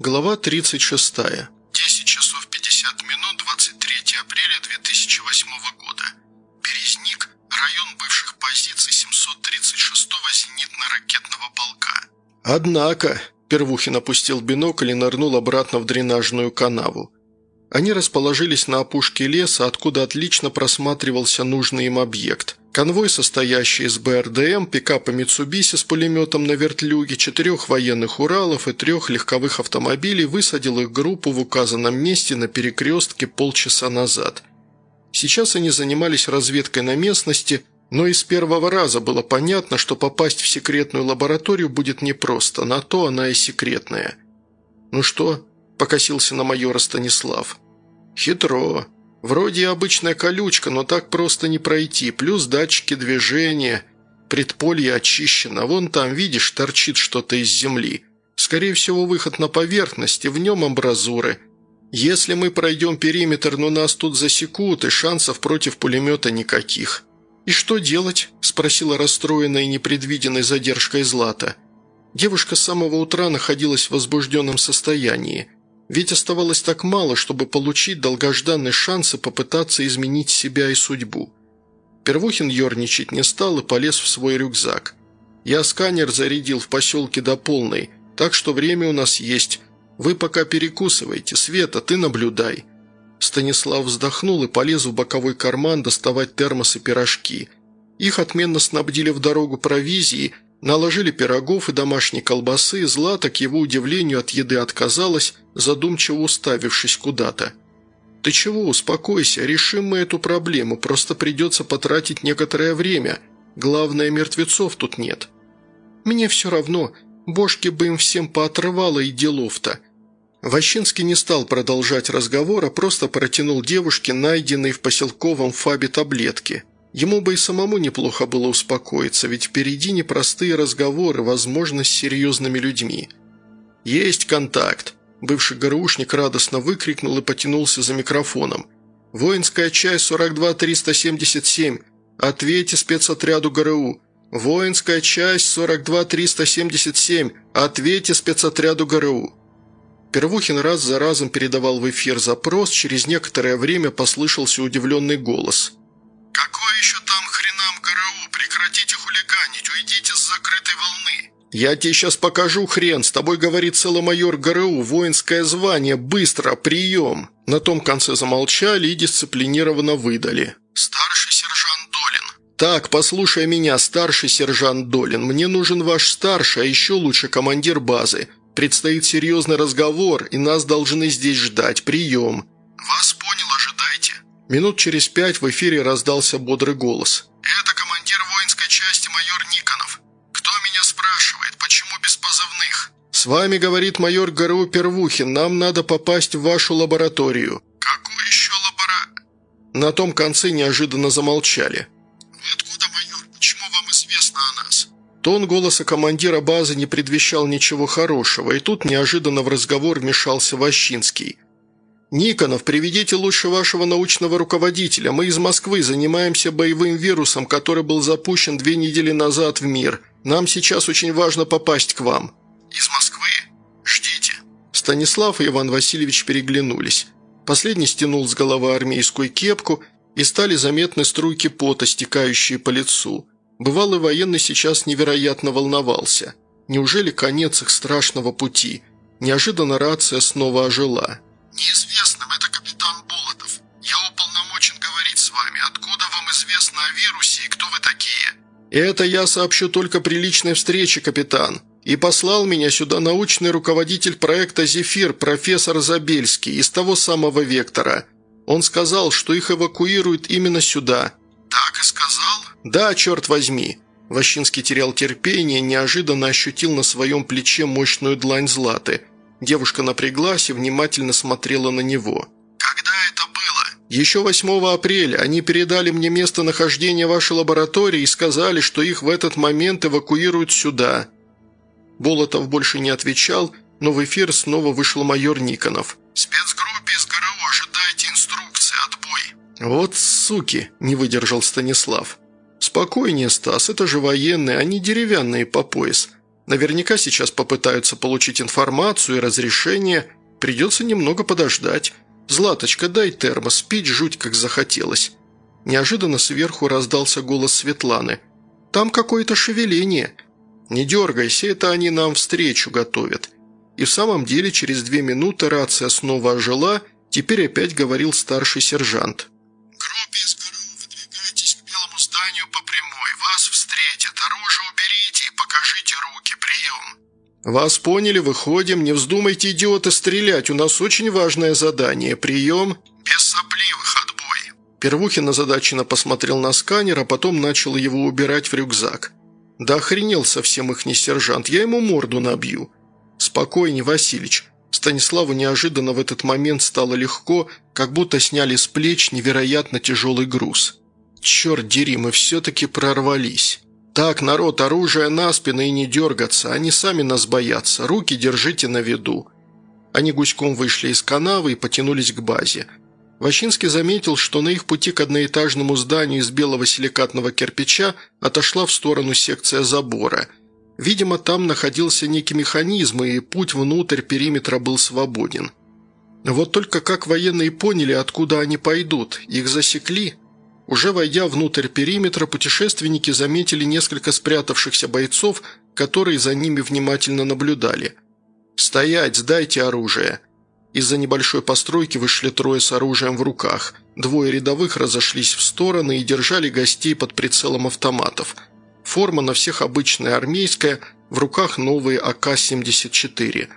Глава 36. 10 часов 50 минут 23 апреля 2008 года. Березник, район бывших позиций 736-го зенитно-ракетного полка. Однако, Первухин опустил бинокль и нырнул обратно в дренажную канаву. Они расположились на опушке леса, откуда отлично просматривался нужный им объект – Конвой, состоящий из БРДМ, пикапа «Митсубиси» с пулеметом на вертлюге, четырех военных «Уралов» и трех легковых автомобилей, высадил их группу в указанном месте на перекрестке полчаса назад. Сейчас они занимались разведкой на местности, но из первого раза было понятно, что попасть в секретную лабораторию будет непросто, на то она и секретная. «Ну что?» – покосился на майора Станислав. «Хитро», Вроде и обычная колючка, но так просто не пройти, плюс датчики движения. Предполье очищено, вон там, видишь, торчит что-то из земли. Скорее всего, выход на поверхность, и в нем амбразуры. Если мы пройдем периметр, но нас тут засекут, и шансов против пулемета никаких. «И что делать?» – спросила расстроенная непредвиденной задержкой Злата. Девушка с самого утра находилась в возбужденном состоянии. Ведь оставалось так мало, чтобы получить долгожданный шанс и попытаться изменить себя и судьбу. Первухин ерничать не стал и полез в свой рюкзак. Я сканер зарядил в поселке до полной, так что время у нас есть. Вы пока перекусывайте, Света, ты наблюдай». Станислав вздохнул и полез в боковой карман доставать термосы пирожки. Их отменно снабдили в дорогу провизией, наложили пирогов и домашней колбасы, Злата, к его удивлению, от еды отказалась, задумчиво уставившись куда-то. «Ты чего, успокойся, решим мы эту проблему, просто придется потратить некоторое время. Главное, мертвецов тут нет». «Мне все равно, бошки бы им всем поотрывало и делов-то». Ващинский не стал продолжать разговор, а просто протянул девушке найденные в поселковом фабе таблетки. Ему бы и самому неплохо было успокоиться, ведь впереди непростые разговоры, возможно, с серьезными людьми. «Есть контакт», Бывший ГРУшник радостно выкрикнул и потянулся за микрофоном. «Воинская часть 42377. Ответьте спецотряду ГРУ. Воинская часть 42377. Ответьте спецотряду ГРУ». Первухин раз за разом передавал в эфир запрос, через некоторое время послышался удивленный голос. «Какой еще там хренам ГРУ? Прекратите хулиганить, уйдите с закрытой волны!» «Я тебе сейчас покажу хрен, с тобой говорит целомайор ГРУ, воинское звание, быстро, прием!» На том конце замолчали и дисциплинированно выдали. «Старший сержант Долин». «Так, послушай меня, старший сержант Долин, мне нужен ваш старший, а еще лучше командир базы. Предстоит серьезный разговор, и нас должны здесь ждать. Прием!» Минут через пять в эфире раздался бодрый голос. «Это командир воинской части майор Никонов. Кто меня спрашивает, почему без позывных?» «С вами, говорит майор ГРУ Первухин, нам надо попасть в вашу лабораторию». «Какую еще лабора...» На том конце неожиданно замолчали. «Вы откуда, майор? Почему вам известно о нас?» Тон голоса командира базы не предвещал ничего хорошего, и тут неожиданно в разговор вмешался Ващинский. «Никонов, приведите лучше вашего научного руководителя. Мы из Москвы занимаемся боевым вирусом, который был запущен две недели назад в мир. Нам сейчас очень важно попасть к вам». «Из Москвы? Ждите». Станислав и Иван Васильевич переглянулись. Последний стянул с головы армейскую кепку, и стали заметны струйки пота, стекающие по лицу. Бывалый военный сейчас невероятно волновался. Неужели конец их страшного пути? Неожиданно рация снова ожила. «Неизвестным, это капитан Болотов. Я уполномочен говорить с вами. Откуда вам известно о вирусе и кто вы такие?» «Это я сообщу только при личной встрече, капитан. И послал меня сюда научный руководитель проекта «Зефир» профессор Забельский из того самого вектора. Он сказал, что их эвакуируют именно сюда». «Так и сказал?» «Да, черт возьми». Ващинский терял терпение, неожиданно ощутил на своем плече мощную длань Златы – Девушка напряглась и внимательно смотрела на него. «Когда это было?» «Еще 8 апреля. Они передали мне местонахождение вашей лаборатории и сказали, что их в этот момент эвакуируют сюда». Болотов больше не отвечал, но в эфир снова вышел майор Никонов. «Спецгруппе из ГРУ ожидайте инструкции, отбой». «Вот суки!» – не выдержал Станислав. «Спокойнее, Стас, это же военные, они деревянные по пояс. Наверняка сейчас попытаются получить информацию и разрешение. Придется немного подождать. «Златочка, дай термос, пить жуть как захотелось». Неожиданно сверху раздался голос Светланы. «Там какое-то шевеление». «Не дергайся, это они нам встречу готовят». И в самом деле через две минуты рация снова ожила, теперь опять говорил старший сержант. «Группе из ГРУ выдвигайтесь к белому зданию по прямой. Вас встретят. Оружие уберите покажите руки. Прием». «Вас поняли, выходим. Не вздумайте, идиоты, стрелять. У нас очень важное задание. Прием». «Без сопливых. Отбой». Первухин озадаченно посмотрел на сканер, а потом начал его убирать в рюкзак. «Да охренел совсем их не сержант. Я ему морду набью». «Спокойней, Василич». Станиславу неожиданно в этот момент стало легко, как будто сняли с плеч невероятно тяжелый груз. «Черт дери, мы все-таки прорвались». «Так, народ, оружие на спины и не дергаться, они сами нас боятся, руки держите на виду». Они гуськом вышли из канавы и потянулись к базе. Ващинский заметил, что на их пути к одноэтажному зданию из белого силикатного кирпича отошла в сторону секция забора – Видимо, там находился некий механизм, и путь внутрь периметра был свободен. Вот только как военные поняли, откуда они пойдут, их засекли. Уже войдя внутрь периметра, путешественники заметили несколько спрятавшихся бойцов, которые за ними внимательно наблюдали. «Стоять, сдайте оружие!» Из-за небольшой постройки вышли трое с оружием в руках. Двое рядовых разошлись в стороны и держали гостей под прицелом автоматов – Форма на всех обычная армейская, в руках новые АК-74.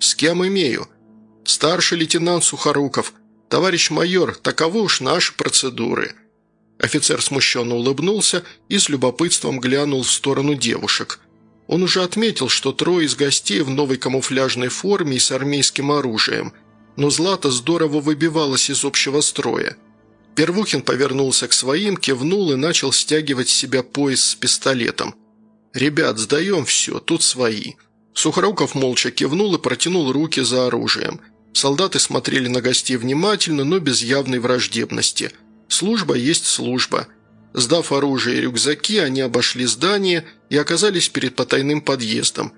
С кем имею? Старший лейтенант Сухоруков. Товарищ майор, таковы уж наши процедуры. Офицер смущенно улыбнулся и с любопытством глянул в сторону девушек. Он уже отметил, что трое из гостей в новой камуфляжной форме и с армейским оружием, но Злата здорово выбивалась из общего строя. Первухин повернулся к своим, кивнул и начал стягивать с себя пояс с пистолетом. «Ребят, сдаем все, тут свои». Сухоруков молча кивнул и протянул руки за оружием. Солдаты смотрели на гостей внимательно, но без явной враждебности. Служба есть служба. Сдав оружие и рюкзаки, они обошли здание и оказались перед потайным подъездом.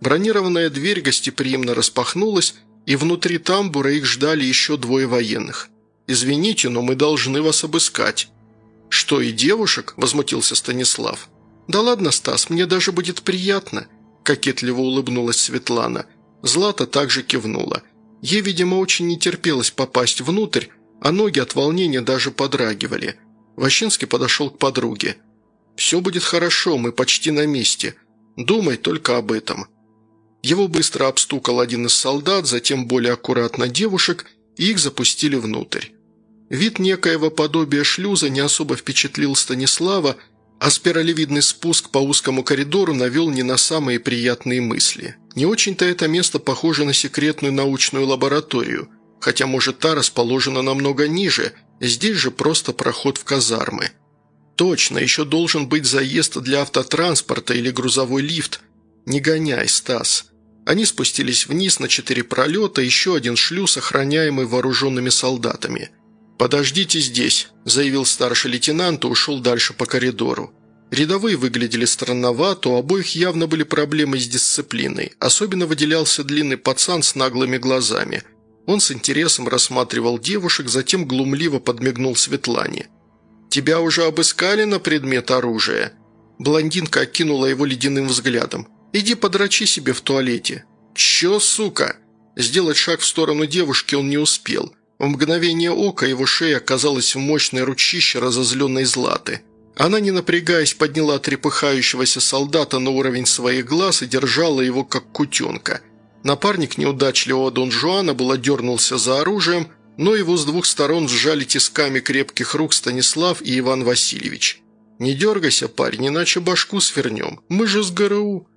Бронированная дверь гостеприимно распахнулась, и внутри тамбура их ждали еще двое военных. «Извините, но мы должны вас обыскать». «Что, и девушек?» – возмутился Станислав. «Да ладно, Стас, мне даже будет приятно», – кокетливо улыбнулась Светлана. Злата также кивнула. Ей, видимо, очень не терпелось попасть внутрь, а ноги от волнения даже подрагивали. Ващинский подошел к подруге. «Все будет хорошо, мы почти на месте. Думай только об этом». Его быстро обстукал один из солдат, затем более аккуратно девушек, и их запустили внутрь. Вид некоего подобия шлюза не особо впечатлил Станислава, а спиралевидный спуск по узкому коридору навел не на самые приятные мысли. Не очень-то это место похоже на секретную научную лабораторию, хотя, может, та расположена намного ниже, здесь же просто проход в казармы. Точно, еще должен быть заезд для автотранспорта или грузовой лифт. Не гоняй, Стас. Они спустились вниз на четыре пролета, еще один шлюз, охраняемый вооруженными солдатами – «Подождите здесь», – заявил старший лейтенант и ушел дальше по коридору. Рядовые выглядели странновато, у обоих явно были проблемы с дисциплиной. Особенно выделялся длинный пацан с наглыми глазами. Он с интересом рассматривал девушек, затем глумливо подмигнул Светлане. «Тебя уже обыскали на предмет оружия?» Блондинка окинула его ледяным взглядом. «Иди подрачи себе в туалете». «Чё, сука?» Сделать шаг в сторону девушки он не успел – в мгновение ока его шея оказалась в мощной ручище разозленной златы. Она, не напрягаясь, подняла трепыхающегося солдата на уровень своих глаз и держала его как кутенка. Напарник неудачливого Дон Жуана было дернулся за оружием, но его с двух сторон сжали тисками крепких рук Станислав и Иван Васильевич. «Не дергайся, парень, иначе башку свернем. Мы же с ГРУ».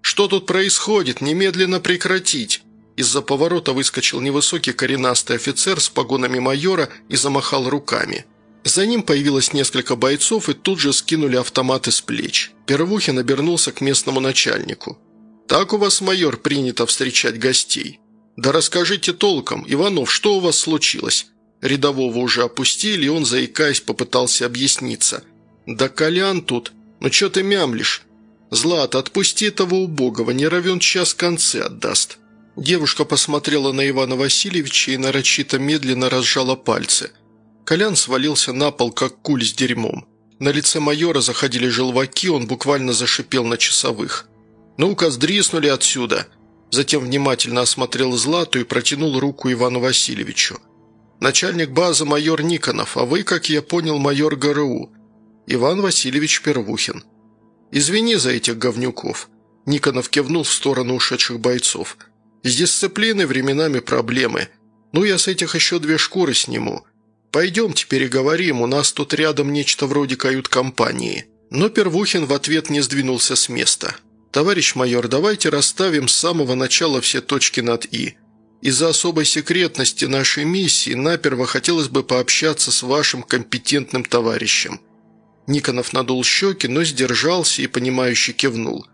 «Что тут происходит? Немедленно прекратить!» Из-за поворота выскочил невысокий коренастый офицер с погонами майора и замахал руками. За ним появилось несколько бойцов и тут же скинули автоматы с плеч. Первухин обернулся к местному начальнику. «Так у вас, майор, принято встречать гостей». «Да расскажите толком, Иванов, что у вас случилось?» Рядового уже опустили, и он, заикаясь, попытался объясниться. «Да Колян тут. Ну что ты мямлишь?» «Злат, отпусти этого убогого, не равен час концы отдаст». Девушка посмотрела на Ивана Васильевича и нарочито медленно разжала пальцы. Колян свалился на пол, как куль с дерьмом. На лице майора заходили желваки, он буквально зашипел на часовых. «Ну-ка, сдриснули отсюда!» Затем внимательно осмотрел Злату и протянул руку Ивану Васильевичу. «Начальник базы майор Никонов, а вы, как я понял, майор ГРУ. Иван Васильевич Первухин». «Извини за этих говнюков», – Никонов кивнул в сторону ушедших бойцов. «С дисциплиной временами проблемы. Ну, я с этих еще две шкуры сниму. Пойдемте переговорим, у нас тут рядом нечто вроде кают-компании». Но Первухин в ответ не сдвинулся с места. «Товарищ майор, давайте расставим с самого начала все точки над «и». Из-за особой секретности нашей миссии наперво хотелось бы пообщаться с вашим компетентным товарищем». Никонов надул щеки, но сдержался и, понимающе кивнул.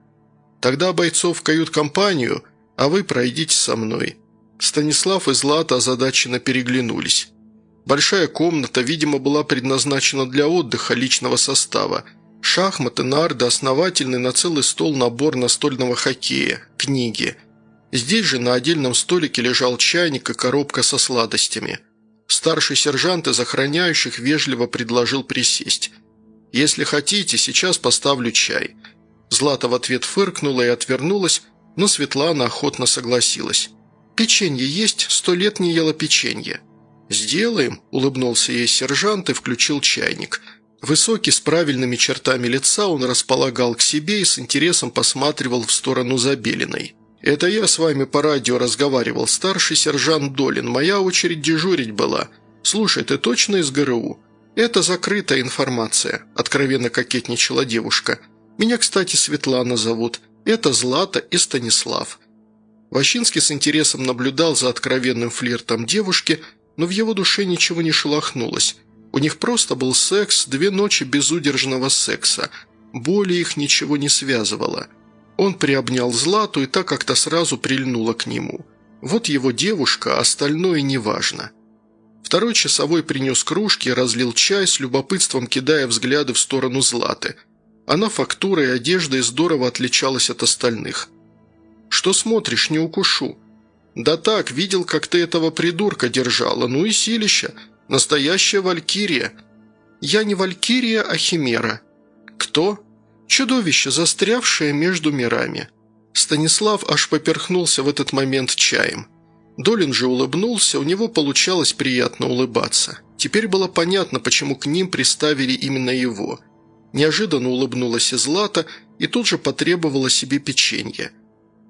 «Тогда бойцов в кают-компанию, а вы пройдите со мной». Станислав и Злата озадаченно переглянулись. Большая комната, видимо, была предназначена для отдыха личного состава. Шахматы, нарды, основательный на целый стол набор настольного хоккея, книги. Здесь же на отдельном столике лежал чайник и коробка со сладостями. Старший сержант из охраняющих вежливо предложил присесть. «Если хотите, сейчас поставлю чай». Злата в ответ фыркнула и отвернулась, но Светлана охотно согласилась. «Печенье есть? Сто лет не ела печенье». «Сделаем», – улыбнулся ей сержант и включил чайник. Высокий, с правильными чертами лица, он располагал к себе и с интересом посматривал в сторону Забелиной. «Это я с вами по радио разговаривал, старший сержант Долин. Моя очередь дежурить была. Слушай, ты точно из ГРУ?» «Это закрытая информация», – откровенно кокетничала девушка. «Меня, кстати, Светлана зовут. Это Злата и Станислав». Ващинский с интересом наблюдал за откровенным флиртом девушки, но в его душе ничего не шелохнулось. У них просто был секс, две ночи безудержного секса. Боли их ничего не связывало. Он приобнял Злату и так как-то сразу прильнула к нему. Вот его девушка, остальное неважно. Второй часовой принес кружки разлил чай, с любопытством кидая взгляды в сторону Златы. Она фактурой и одеждой здорово отличалась от остальных. «Что смотришь, не укушу?» «Да так, видел, как ты этого придурка держала, ну и силища. Настоящая валькирия». «Я не валькирия, а химера». «Кто?» «Чудовище, застрявшее между мирами». Станислав аж поперхнулся в этот момент чаем. Долин же улыбнулся, у него получалось приятно улыбаться. Теперь было понятно, почему к ним приставили именно его. Неожиданно улыбнулась и Злата и тут же потребовала себе печенье.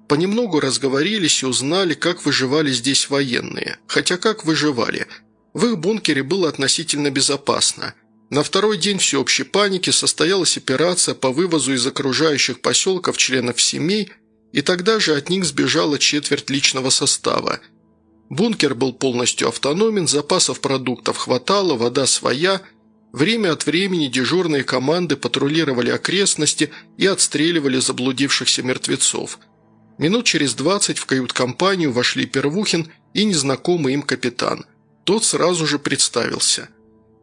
Понемногу разговорились и узнали, как выживали здесь военные. Хотя как выживали? В их бункере было относительно безопасно. На второй день всеобщей паники состоялась операция по вывозу из окружающих поселков членов семей, и тогда же от них сбежала четверть личного состава – Бункер был полностью автономен, запасов продуктов хватало, вода своя. Время от времени дежурные команды патрулировали окрестности и отстреливали заблудившихся мертвецов. Минут через двадцать в кают-компанию вошли Первухин и незнакомый им капитан. Тот сразу же представился.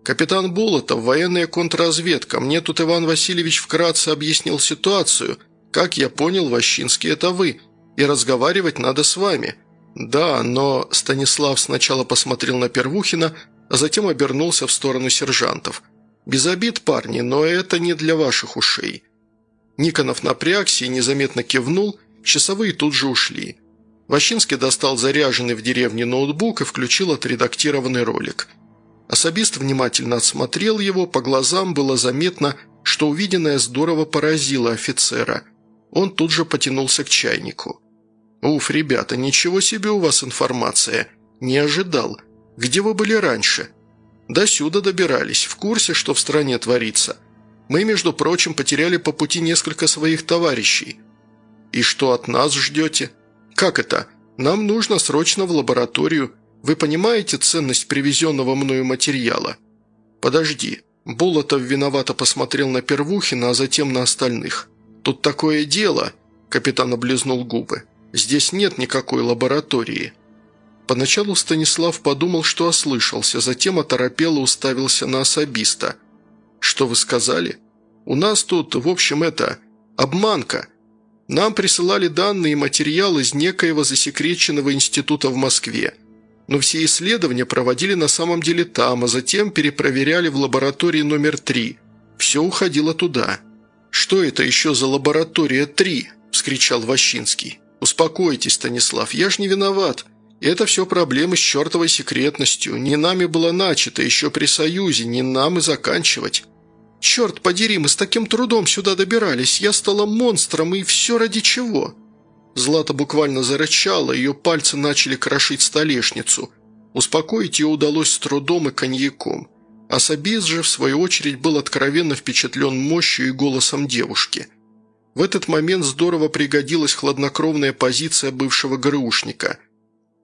«Капитан Болотов, военная контрразведка. Мне тут Иван Васильевич вкратце объяснил ситуацию. Как я понял, Ващинский – это вы, и разговаривать надо с вами». «Да, но...» – Станислав сначала посмотрел на Первухина, а затем обернулся в сторону сержантов. «Без обид, парни, но это не для ваших ушей». Никонов напрягся и незаметно кивнул, часовые тут же ушли. Ващинский достал заряженный в деревне ноутбук и включил отредактированный ролик. Особист внимательно осмотрел его, по глазам было заметно, что увиденное здорово поразило офицера. Он тут же потянулся к чайнику. «Уф, ребята, ничего себе у вас информация. Не ожидал. Где вы были раньше?» «До сюда добирались, в курсе, что в стране творится. Мы, между прочим, потеряли по пути несколько своих товарищей. И что от нас ждете? Как это? Нам нужно срочно в лабораторию. Вы понимаете ценность привезенного мною материала?» «Подожди». Болотов виновато посмотрел на Первухина, а затем на остальных. «Тут такое дело», – капитан облизнул губы. Здесь нет никакой лаборатории». Поначалу Станислав подумал, что ослышался, затем оторопело уставился на особиста. «Что вы сказали? У нас тут, в общем, это... Обманка. Нам присылали данные и материал из некоего засекреченного института в Москве. Но все исследования проводили на самом деле там, а затем перепроверяли в лаборатории номер три. Все уходило туда. «Что это еще за лаборатория 3?» – вскричал Ващинский. «Успокойтесь, Станислав, я ж не виноват. Это все проблемы с чертовой секретностью. Не нами было начато еще при Союзе, не нам и заканчивать». «Черт подери, мы с таким трудом сюда добирались. Я стала монстром, и все ради чего?» Злата буквально зарычала, ее пальцы начали крошить столешницу. Успокоить ее удалось с трудом и коньяком. Асабис же, в свою очередь, был откровенно впечатлен мощью и голосом девушки. В этот момент здорово пригодилась хладнокровная позиция бывшего ГРУшника.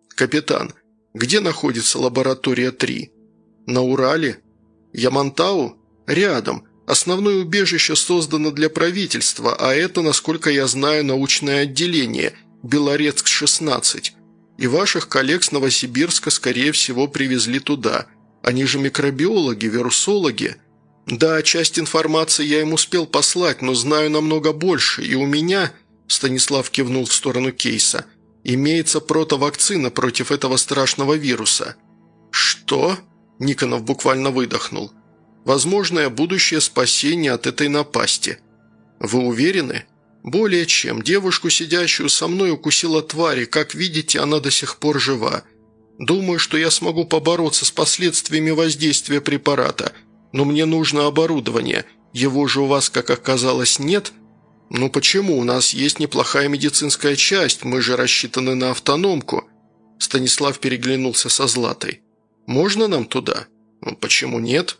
«Капитан, где находится лаборатория 3?» «На Урале?» «Ямантау?» «Рядом. Основное убежище создано для правительства, а это, насколько я знаю, научное отделение, Белорецк-16. И ваших коллег с Новосибирска, скорее всего, привезли туда. Они же микробиологи, вирусологи. Да, часть информации я им успел послать, но знаю намного больше, и у меня...» Станислав кивнул в сторону кейса. «Имеется протовакцина против этого страшного вируса». «Что?» – Никонов буквально выдохнул – возможное будущее спасение от этой напасти. Вы уверены? Более чем. Девушку, сидящую со мной, укусила тварь, и, как видите, она до сих пор жива. Думаю, что я смогу побороться с последствиями воздействия препарата, но мне нужно оборудование. Его же у вас, как оказалось, нет? Ну почему? У нас есть неплохая медицинская часть, мы же рассчитаны на автономку. Станислав переглянулся со Златой. Можно нам туда? Ну, почему нет?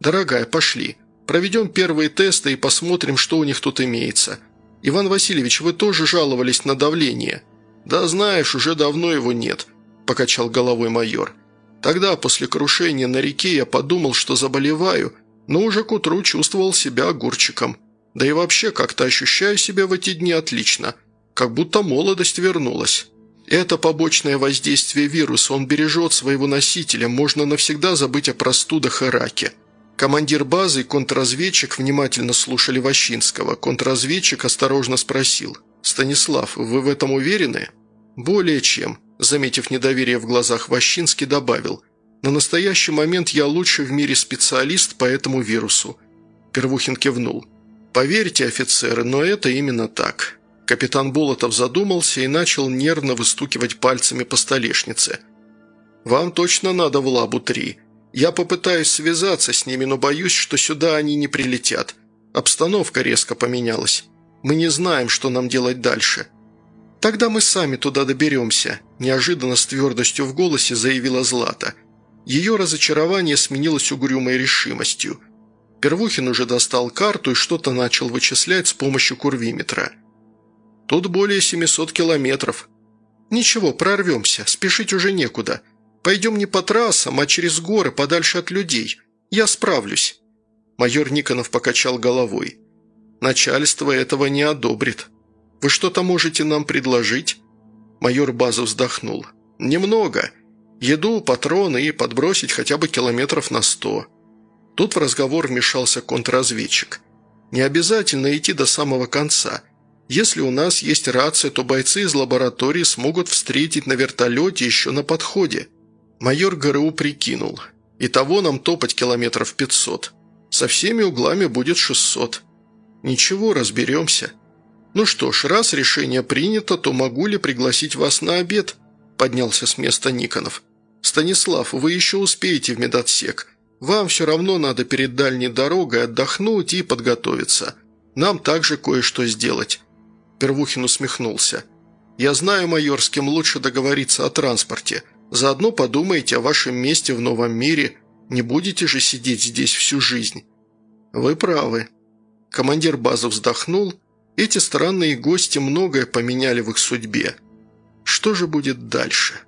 «Дорогая, пошли. Проведем первые тесты и посмотрим, что у них тут имеется. Иван Васильевич, вы тоже жаловались на давление?» «Да знаешь, уже давно его нет», – покачал головой майор. «Тогда, после крушения на реке, я подумал, что заболеваю, но уже к утру чувствовал себя огурчиком. Да и вообще как-то ощущаю себя в эти дни отлично, как будто молодость вернулась». Это побочное воздействие вируса, он бережет своего носителя, можно навсегда забыть о простудах и раке. Командир базы и контрразведчик внимательно слушали Ващинского. Контрразведчик осторожно спросил. «Станислав, вы в этом уверены?» «Более чем», – заметив недоверие в глазах Ващинский, добавил. «На настоящий момент я лучший в мире специалист по этому вирусу». Первухин кивнул. «Поверьте, офицеры, но это именно так». Капитан Болотов задумался и начал нервно выстукивать пальцами по столешнице. «Вам точно надо в лабу-3. Я попытаюсь связаться с ними, но боюсь, что сюда они не прилетят. Обстановка резко поменялась. Мы не знаем, что нам делать дальше». «Тогда мы сами туда доберемся», – неожиданно с твердостью в голосе заявила Злата. Ее разочарование сменилось угрюмой решимостью. Первухин уже достал карту и что-то начал вычислять с помощью курвиметра. «Тут более 700 километров». «Ничего, прорвемся, спешить уже некуда. Пойдем не по трассам, а через горы, подальше от людей. Я справлюсь». Майор Никонов покачал головой. «Начальство этого не одобрит. Вы что-то можете нам предложить?» Майор Базов вздохнул. «Немного. Еду, патроны и подбросить хотя бы километров на сто». Тут в разговор вмешался контрразведчик. «Не обязательно идти до самого конца. Если у нас есть рация, то бойцы из лаборатории смогут встретить на вертолете еще на подходе. Майор ГРУ прикинул. Итого нам топать километров пятьсот. Со всеми углами будет шестьсот. Ничего, разберемся. Ну что ж, раз решение принято, то могу ли пригласить вас на обед? Поднялся с места Никонов. Станислав, вы еще успеете в медотсек. Вам все равно надо перед дальней дорогой отдохнуть и подготовиться. Нам также кое-что сделать. Первухин усмехнулся. «Я знаю, майор, с кем лучше договориться о транспорте. Заодно подумайте о вашем месте в новом мире. Не будете же сидеть здесь всю жизнь». «Вы правы». Командир базы вздохнул. Эти странные гости многое поменяли в их судьбе. Что же будет дальше?»